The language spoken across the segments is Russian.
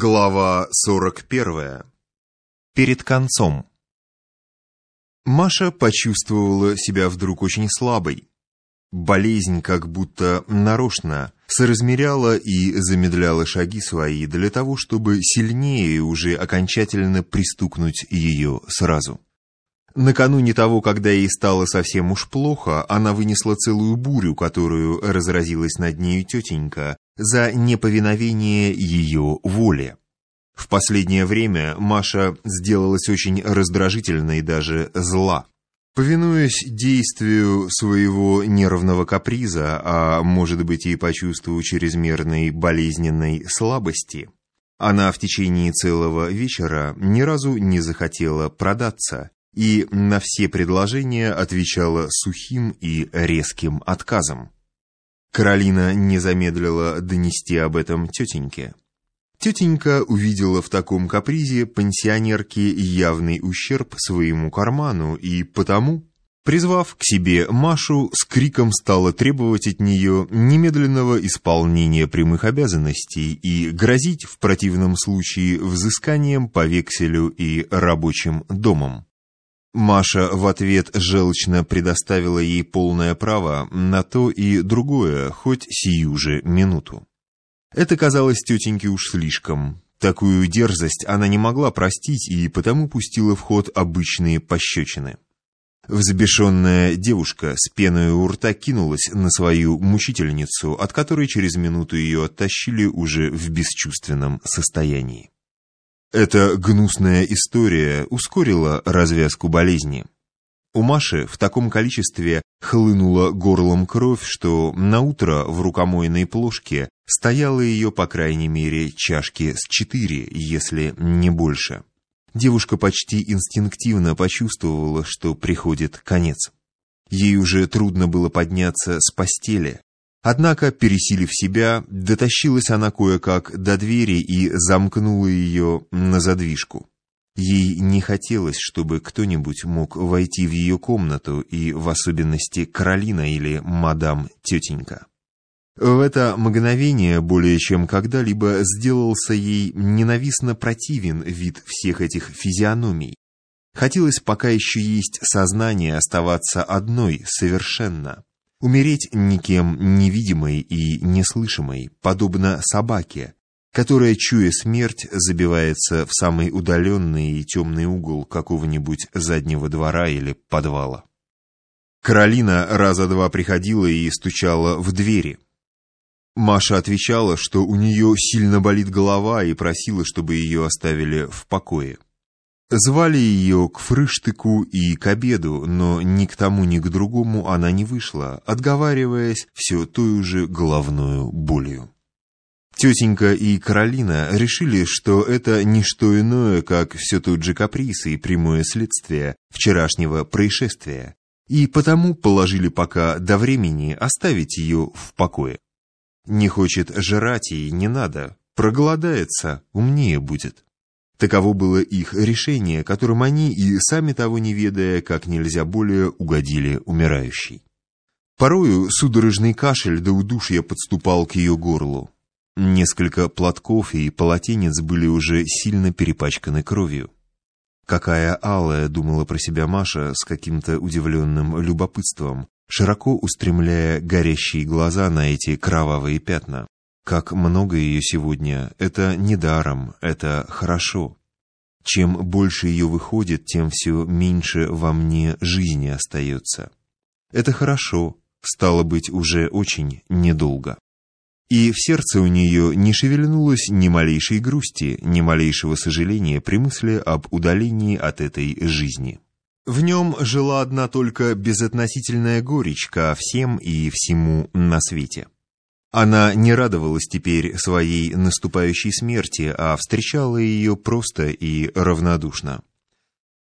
Глава 41. Перед концом. Маша почувствовала себя вдруг очень слабой. Болезнь как будто нарочно соразмеряла и замедляла шаги свои для того, чтобы сильнее уже окончательно пристукнуть ее сразу. Накануне того, когда ей стало совсем уж плохо, она вынесла целую бурю, которую разразилась над нею тетенька, за неповиновение ее воле. В последнее время Маша сделалась очень раздражительной и даже зла. Повинуясь действию своего нервного каприза, а может быть и по чрезмерной болезненной слабости, она в течение целого вечера ни разу не захотела продаться и на все предложения отвечала сухим и резким отказом. Каролина не замедлила донести об этом тетеньке. Тетенька увидела в таком капризе пансионерки явный ущерб своему карману и потому, призвав к себе Машу, с криком стала требовать от нее немедленного исполнения прямых обязанностей и грозить в противном случае взысканием по векселю и рабочим домам. Маша в ответ желчно предоставила ей полное право на то и другое, хоть сию же минуту. Это казалось тетеньке уж слишком. Такую дерзость она не могла простить и потому пустила в ход обычные пощечины. Взбешенная девушка с пеной у рта кинулась на свою мучительницу, от которой через минуту ее оттащили уже в бесчувственном состоянии. Эта гнусная история ускорила развязку болезни. У Маши в таком количестве хлынула горлом кровь, что на утро в рукомойной плошке стояло ее, по крайней мере, чашки с четыре, если не больше. Девушка почти инстинктивно почувствовала, что приходит конец. Ей уже трудно было подняться с постели. Однако, пересилив себя, дотащилась она кое-как до двери и замкнула ее на задвижку. Ей не хотелось, чтобы кто-нибудь мог войти в ее комнату, и в особенности Каролина или мадам тетенька. В это мгновение более чем когда-либо сделался ей ненавистно противен вид всех этих физиономий. Хотелось, пока еще есть сознание, оставаться одной, совершенно. Умереть никем невидимой и неслышимой, подобно собаке, которая, чуя смерть, забивается в самый удаленный и темный угол какого-нибудь заднего двора или подвала. Каролина раза два приходила и стучала в двери. Маша отвечала, что у нее сильно болит голова и просила, чтобы ее оставили в покое. Звали ее к фрыштыку и к обеду, но ни к тому, ни к другому она не вышла, отговариваясь все той же головную болью. Тетенька и Каролина решили, что это не что иное, как все тот же каприз и прямое следствие вчерашнего происшествия, и потому положили пока до времени оставить ее в покое. Не хочет жрать и не надо, проголодается, умнее будет. Таково было их решение, которым они, и сами того не ведая, как нельзя более угодили умирающей. Порою судорожный кашель до удушья подступал к ее горлу. Несколько платков и полотенец были уже сильно перепачканы кровью. Какая алая, думала про себя Маша с каким-то удивленным любопытством, широко устремляя горящие глаза на эти кровавые пятна. Как много ее сегодня, это недаром, это хорошо. Чем больше ее выходит, тем все меньше во мне жизни остается. Это хорошо, стало быть, уже очень недолго. И в сердце у нее не шевельнулось ни малейшей грусти, ни малейшего сожаления при мысли об удалении от этой жизни. В нем жила одна только безотносительная горечь ко всем и всему на свете. Она не радовалась теперь своей наступающей смерти, а встречала ее просто и равнодушно.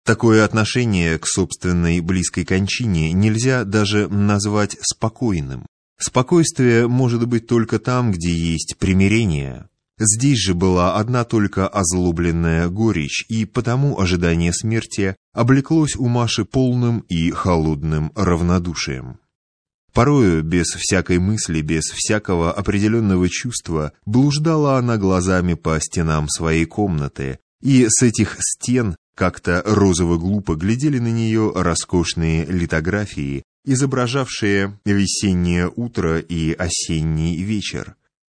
Такое отношение к собственной близкой кончине нельзя даже назвать спокойным. Спокойствие может быть только там, где есть примирение. Здесь же была одна только озлобленная горечь, и потому ожидание смерти облеклось у Маши полным и холодным равнодушием. Порою, без всякой мысли, без всякого определенного чувства, блуждала она глазами по стенам своей комнаты, и с этих стен как-то розово-глупо глядели на нее роскошные литографии, изображавшие весеннее утро и осенний вечер.